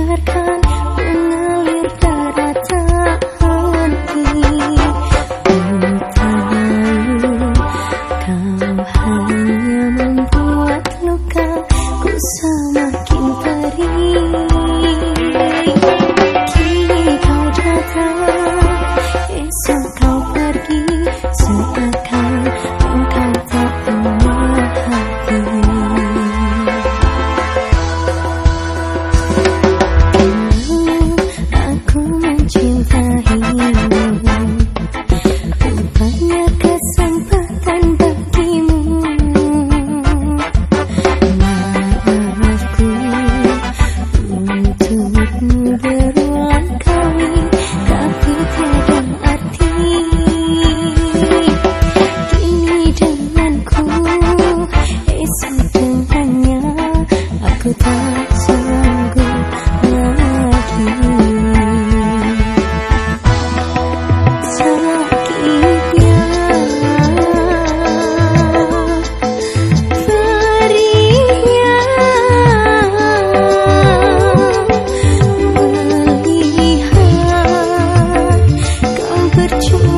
dengarkan Ku tak sanggup lagi. Sakitnya Perihnya Melihat Kau berjuang.